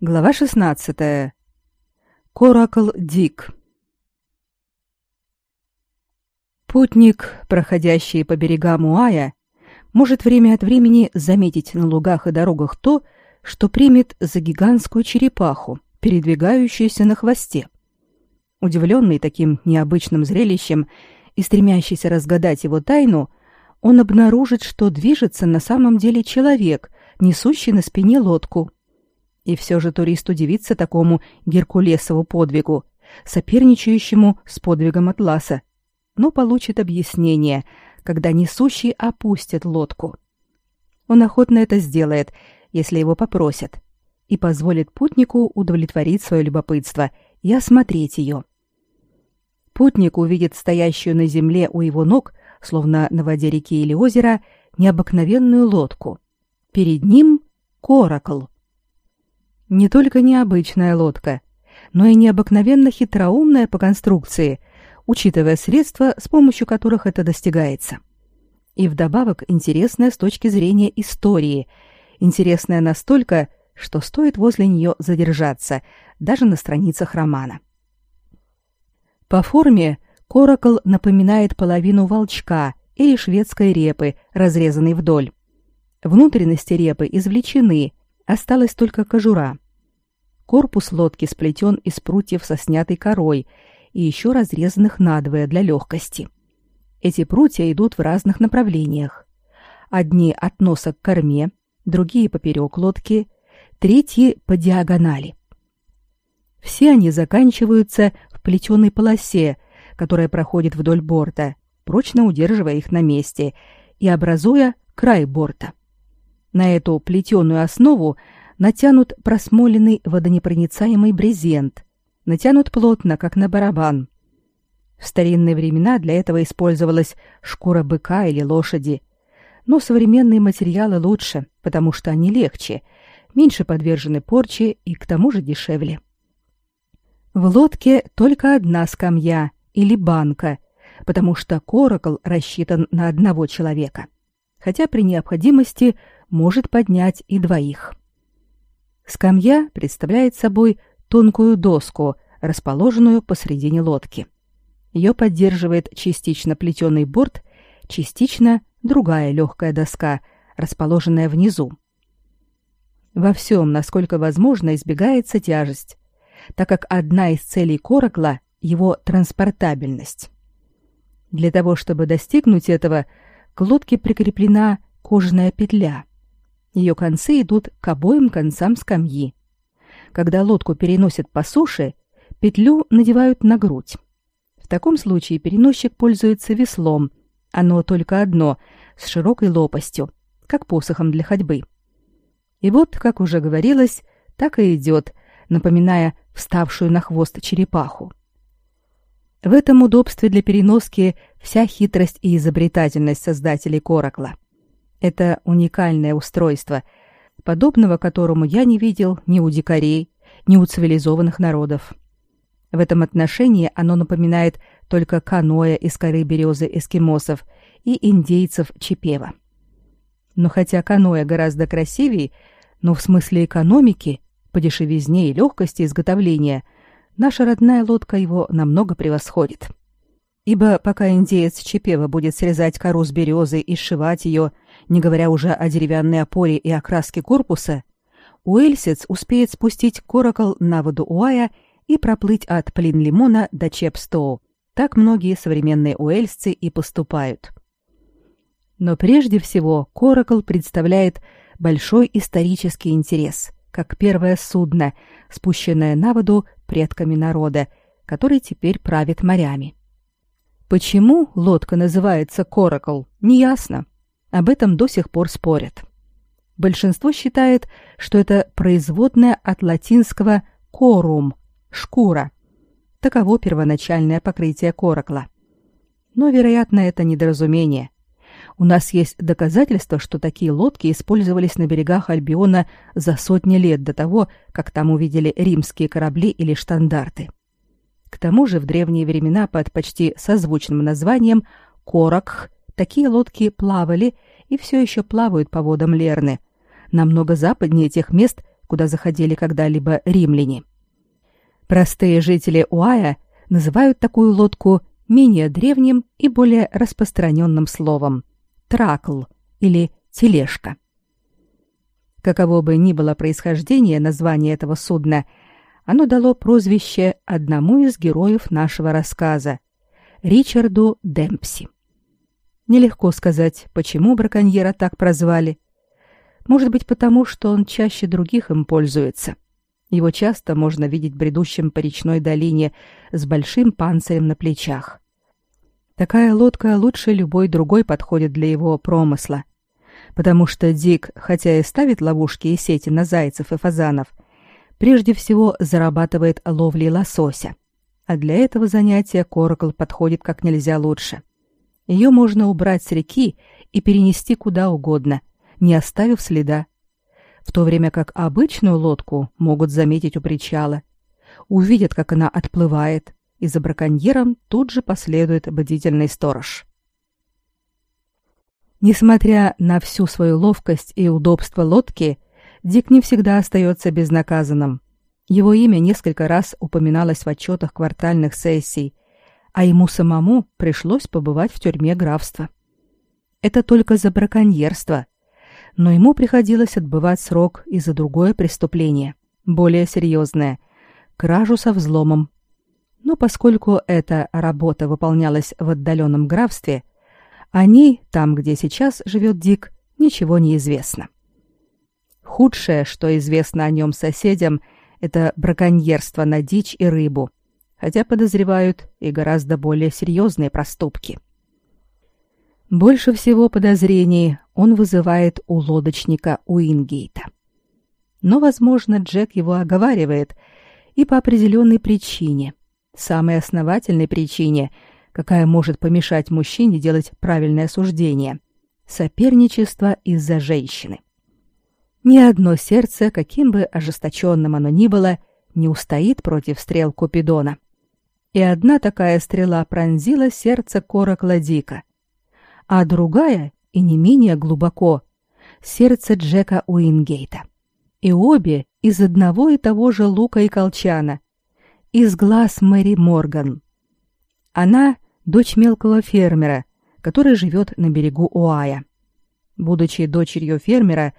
Глава 16. Коракл Дик. Путник, проходящий по берегам Уая, может время от времени заметить на лугах и дорогах то, что примет за гигантскую черепаху, передвигающуюся на хвосте. Удивленный таким необычным зрелищем и стремящийся разгадать его тайну, он обнаружит, что движется на самом деле человек, несущий на спине лодку – и все же турист удивится такому Геркулесову подвигу, соперничающему с подвигом Атласа, но получит объяснение, когда несущий опустит лодку. Он охотно это сделает, если его попросят, и позволит путнику удовлетворить свое любопытство и осмотреть ее. Путник увидит стоящую на земле у его ног, словно на воде реки или озера, необыкновенную лодку. Перед ним — коракл — не только необычная лодка, но и необыкновенно хитроумная по конструкции, учитывая средства, с помощью которых это достигается. И вдобавок интересная с точки зрения истории, интересная настолько, что стоит возле нее задержаться, даже на страницах романа. По форме коракл напоминает половину волчка или шведской репы, разрезанной вдоль. Внутренности репы извлечены, Осталась только кожура. Корпус лодки сплетен из прутьев со снятой корой и еще разрезанных надвое для легкости. Эти прутья идут в разных направлениях. Одни от носа к корме, другие поперек лодки, третьи по диагонали. Все они заканчиваются в плетеной полосе, которая проходит вдоль борта, прочно удерживая их на месте и образуя край борта. На эту плетеную основу натянут просмоленный водонепроницаемый брезент, натянут плотно, как на барабан. В старинные времена для этого использовалась шкура быка или лошади. Но современные материалы лучше, потому что они легче, меньше подвержены порче и к тому же дешевле. В лодке только одна скамья или банка, потому что коракл рассчитан на одного человека, хотя при необходимости может поднять и двоих. Скамья представляет собой тонкую доску, расположенную посредине лодки. Ее поддерживает частично плетеный борт, частично другая легкая доска, расположенная внизу. Во всем, насколько возможно, избегается тяжесть, так как одна из целей коракла – его транспортабельность. Для того, чтобы достигнуть этого, к лодке прикреплена кожаная петля. Ее концы идут к обоим концам скамьи. Когда лодку переносят по суше, петлю надевают на грудь. В таком случае переносчик пользуется веслом, оно только одно, с широкой лопастью, как посохом для ходьбы. И вот, как уже говорилось, так и идет, напоминая вставшую на хвост черепаху. В этом удобстве для переноски вся хитрость и изобретательность создателей Коракла. Это уникальное устройство, подобного которому я не видел ни у дикарей, ни у цивилизованных народов. В этом отношении оно напоминает только каноэ из коры березы эскимосов и индейцев Чепева. Но хотя каноэ гораздо красивее, но в смысле экономики, по дешевизне и легкости изготовления, наша родная лодка его намного превосходит. Ибо пока индеец Чепева будет срезать кору с березы и сшивать ее, не говоря уже о деревянной опоре и окраске корпуса, уэльсец успеет спустить коракл на воду Уая и проплыть от Плин-Лимона до Чепстоу. Так многие современные уэльсцы и поступают. Но прежде всего коракл представляет большой исторический интерес, как первое судно, спущенное на воду предками народа, который теперь правит морями. Почему лодка называется «Коракл», неясно. Об этом до сих пор спорят. Большинство считает, что это производное от латинского «корум» — «шкура». Таково первоначальное покрытие коракла. Но, вероятно, это недоразумение. У нас есть доказательства, что такие лодки использовались на берегах Альбиона за сотни лет до того, как там увидели римские корабли или штандарты. К тому же в древние времена под почти созвучным названием Коракх такие лодки плавали и все еще плавают по водам Лерны, намного западнее тех мест, куда заходили когда-либо римляне. Простые жители Уая называют такую лодку менее древним и более распространенным словом – тракл или тележка. Каково бы ни было происхождение названия этого судна, оно дало прозвище одному из героев нашего рассказа – Ричарду Демпси. Нелегко сказать, почему браконьера так прозвали. Может быть, потому что он чаще других им пользуется. Его часто можно видеть бредущим по речной долине с большим панцирем на плечах. Такая лодка лучше любой другой подходит для его промысла, потому что Дик, хотя и ставит ловушки и сети на зайцев и фазанов, прежде всего зарабатывает ловлей лосося, а для этого занятия Коракл подходит как нельзя лучше. Ее можно убрать с реки и перенести куда угодно, не оставив следа. В то время как обычную лодку могут заметить у причала. Увидят, как она отплывает, и за браконьером тут же последует бдительный сторож. Несмотря на всю свою ловкость и удобство лодки, Дик не всегда остается безнаказанным. Его имя несколько раз упоминалось в отчетах квартальных сессий – а ему самому пришлось побывать в тюрьме графства. Это только за браконьерство, но ему приходилось отбывать срок и за другое преступление, более серьезное – кражу со взломом. Но поскольку эта работа выполнялась в отдаленном графстве, о ней, там, где сейчас живет Дик, ничего не известно. Худшее, что известно о нем соседям, это браконьерство на дичь и рыбу – хотя подозревают и гораздо более серьезные проступки. Больше всего подозрений он вызывает у лодочника Уингейта. Но, возможно, Джек его оговаривает и по определенной причине, самой основательной причине, какая может помешать мужчине делать правильное суждение – соперничество из-за женщины. Ни одно сердце, каким бы ожесточенным оно ни было, не устоит против стрел Купидона – и одна такая стрела пронзила сердце Коракла Дика, а другая, и не менее глубоко, сердце Джека Уингейта. И обе из одного и того же лука и колчана, из глаз Мэри Морган. Она — дочь мелкого фермера, который живет на берегу Уая. Будучи дочерью фермера,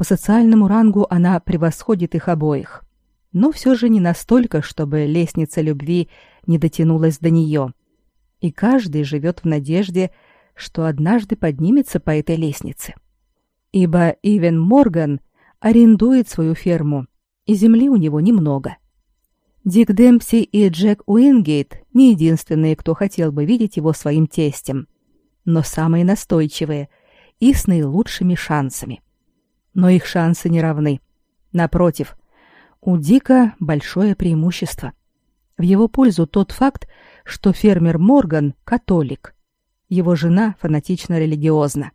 по социальному рангу она превосходит их обоих но все же не настолько, чтобы лестница любви не дотянулась до нее. И каждый живет в надежде, что однажды поднимется по этой лестнице. Ибо Ивен Морган арендует свою ферму, и земли у него немного. Дик Демпси и Джек Уингейт не единственные, кто хотел бы видеть его своим тестем, но самые настойчивые и с наилучшими шансами. Но их шансы не равны. Напротив, у Дика большое преимущество. В его пользу тот факт, что фермер Морган – католик. Его жена фанатично религиозна.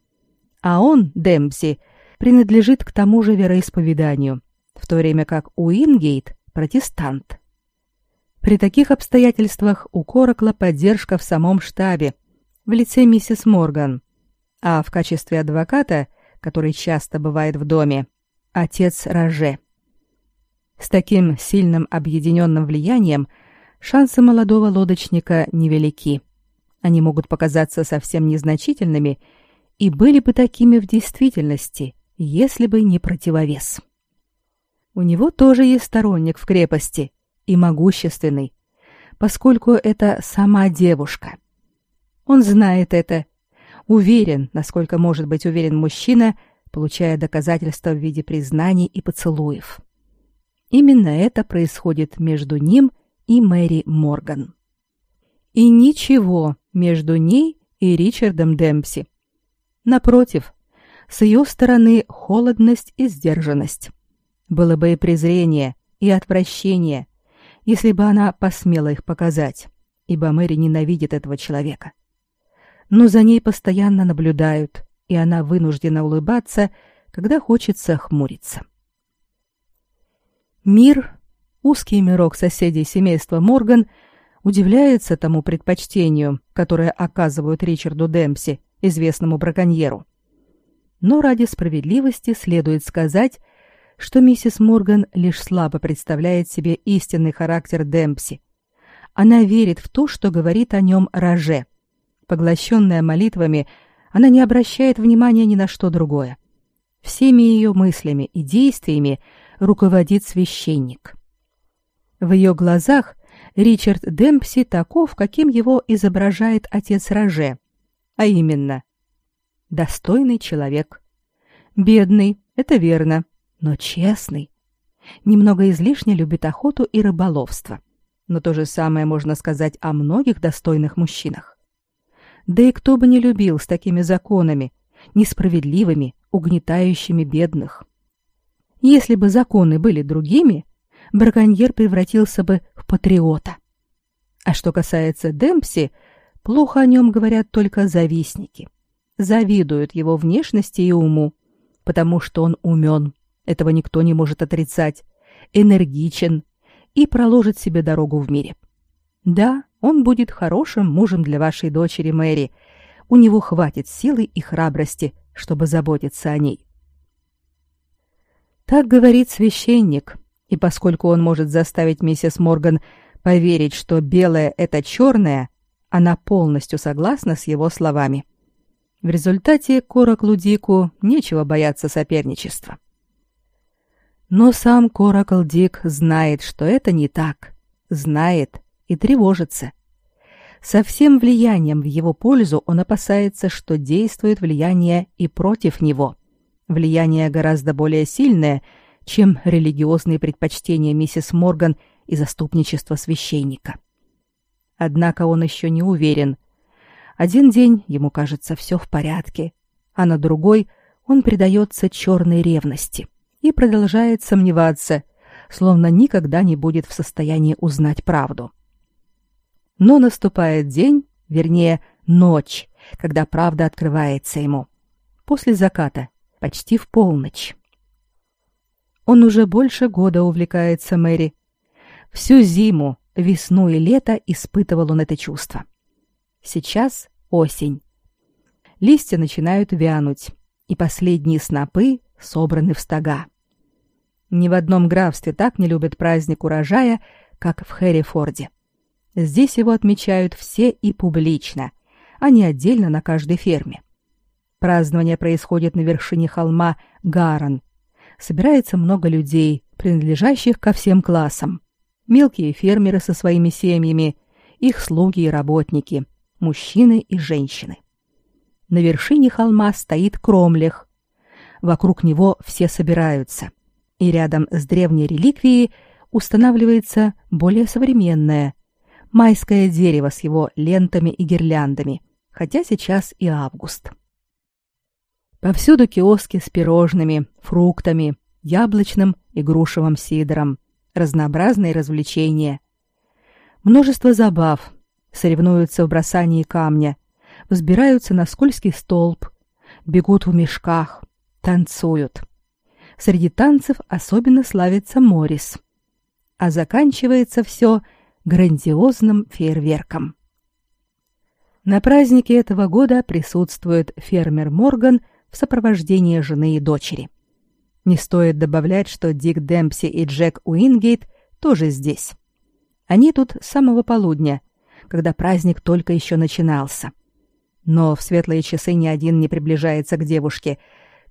А он, Демпси, принадлежит к тому же вероисповеданию, в то время как Уингейт – протестант. При таких обстоятельствах у Коракла поддержка в самом штабе, в лице миссис Морган, а в качестве адвоката, который часто бывает в доме, отец Роже. С таким сильным объединенным влиянием шансы молодого лодочника невелики. Они могут показаться совсем незначительными и были бы такими в действительности, если бы не противовес. У него тоже есть сторонник в крепости и могущественный, поскольку это сама девушка. Он знает это, уверен, насколько может быть уверен мужчина, получая доказательства в виде признаний и поцелуев. Именно это происходит между ним и Мэри Морган. И ничего между ней и Ричардом Демпси. Напротив, с ее стороны холодность и сдержанность. Было бы и презрение, и отвращение, если бы она посмела их показать, ибо Мэри ненавидит этого человека. Но за ней постоянно наблюдают, и она вынуждена улыбаться, когда хочется хмуриться. Мир, узкий мирок соседей семейства Морган, удивляется тому предпочтению, которое оказывают Ричарду Демпси, известному браконьеру. Но ради справедливости следует сказать, что миссис Морган лишь слабо представляет себе истинный характер Демпси. Она верит в то, что говорит о нем Роже. Поглощенная молитвами, она не обращает внимания ни на что другое. Всеми ее мыслями и действиями руководит священник. В ее глазах Ричард Демпси таков, каким его изображает отец Роже, а именно достойный человек. Бедный, это верно, но честный. Немного излишне любит охоту и рыболовство. Но то же самое можно сказать о многих достойных мужчинах. Да и кто бы не любил с такими законами, несправедливыми, угнетающими бедных. Если бы законы были другими, браконьер превратился бы в патриота. А что касается Демпси, плохо о нем говорят только завистники. Завидуют его внешности и уму, потому что он умен, этого никто не может отрицать, энергичен и проложит себе дорогу в мире. Да, он будет хорошим мужем для вашей дочери Мэри. У него хватит силы и храбрости, чтобы заботиться о ней. Так говорит священник, и поскольку он может заставить миссис Морган поверить, что белое — это черное, она полностью согласна с его словами. В результате Кораклу Дику нечего бояться соперничества. Но сам Коракл Дик знает, что это не так. Знает и тревожится. Со всем влиянием в его пользу он опасается, что действует влияние и против него. Влияние гораздо более сильное, чем религиозные предпочтения миссис Морган и заступничество священника. Однако он еще не уверен. Один день ему кажется все в порядке, а на другой он предается черной ревности и продолжает сомневаться, словно никогда не будет в состоянии узнать правду. Но наступает день, вернее, ночь, когда правда открывается ему. После заката, почти в полночь. Он уже больше года увлекается Мэри. Всю зиму, весну и лето испытывал он это чувство. Сейчас осень. Листья начинают вянуть, и последние снопы собраны в стога. Ни в одном графстве так не любят праздник урожая, как в Хэррифорде. Здесь его отмечают все и публично, а не отдельно на каждой ферме. Празднование происходит на вершине холма Гаран. Собирается много людей, принадлежащих ко всем классам. Мелкие фермеры со своими семьями, их слуги и работники, мужчины и женщины. На вершине холма стоит Кромлех. Вокруг него все собираются – и рядом с древней реликвией устанавливается более современное майское дерево с его лентами и гирляндами, хотя сейчас и август. Повсюду киоски с пирожными, фруктами, яблочным и грушевым сидором, разнообразные развлечения. Множество забав, соревнуются в бросании камня, взбираются на скользкий столб, бегут в мешках, танцуют – Среди танцев особенно славится Морис. А заканчивается все грандиозным фейерверком. На празднике этого года присутствует фермер Морган в сопровождении жены и дочери. Не стоит добавлять, что Дик Демпси и Джек Уингейт тоже здесь. Они тут с самого полудня, когда праздник только еще начинался. Но в светлые часы ни один не приближается к девушке,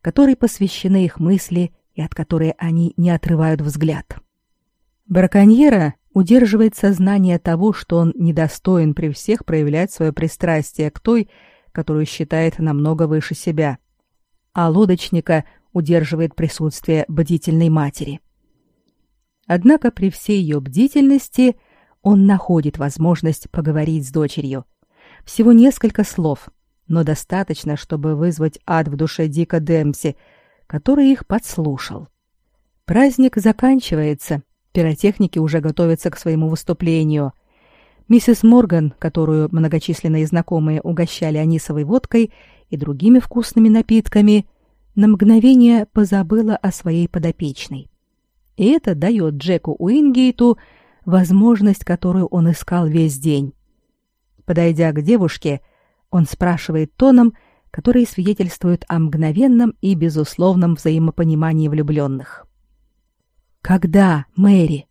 которой посвящены их мысли и от которой они не отрывают взгляд. Браконьера удерживает сознание того, что он недостоин при всех проявлять свое пристрастие к той, которую считает намного выше себя, а лодочника удерживает присутствие бдительной матери. Однако при всей ее бдительности он находит возможность поговорить с дочерью. Всего несколько слов, но достаточно, чтобы вызвать ад в душе Дика Демпси, который их подслушал. Праздник заканчивается, пиротехники уже готовятся к своему выступлению. Миссис Морган, которую многочисленные знакомые угощали анисовой водкой и другими вкусными напитками, на мгновение позабыла о своей подопечной. И это дает Джеку Уингейту возможность, которую он искал весь день. Подойдя к девушке, он спрашивает тоном, который свидетельствует о мгновенном и безусловном взаимопонимании влюбленных. Когда, Мэри?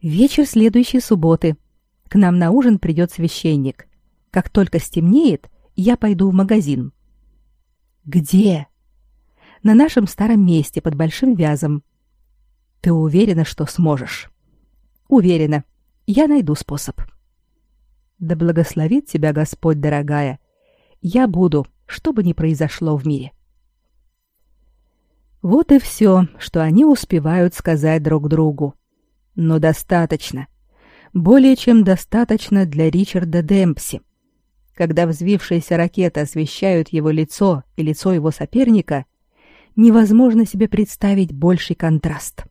Вечер следующей субботы. К нам на ужин придет священник. Как только стемнеет, я пойду в магазин. Где? На нашем старом месте под большим вязом. Ты уверена, что сможешь? Уверена. Я найду способ. Да благословит тебя Господь, дорогая. Я буду, что бы ни произошло в мире. Вот и все, что они успевают сказать друг другу. Но достаточно. Более чем достаточно для Ричарда Демпси. Когда взвившаяся ракета освещают его лицо и лицо его соперника, невозможно себе представить больший контраст.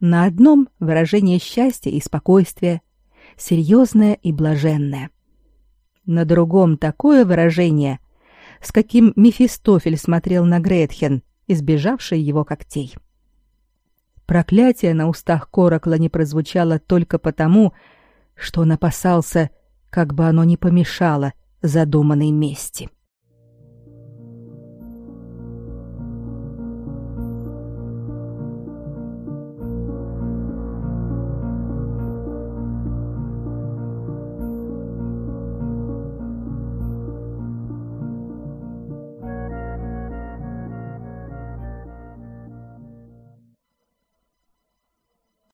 На одном выражение счастья и спокойствия, серьезное и блаженное. На другом такое выражение, с каким Мефистофель смотрел на Гретхен, избежавшей его когтей. Проклятие на устах Коракла не прозвучало только потому, что он опасался, как бы оно не помешало задуманной мести. —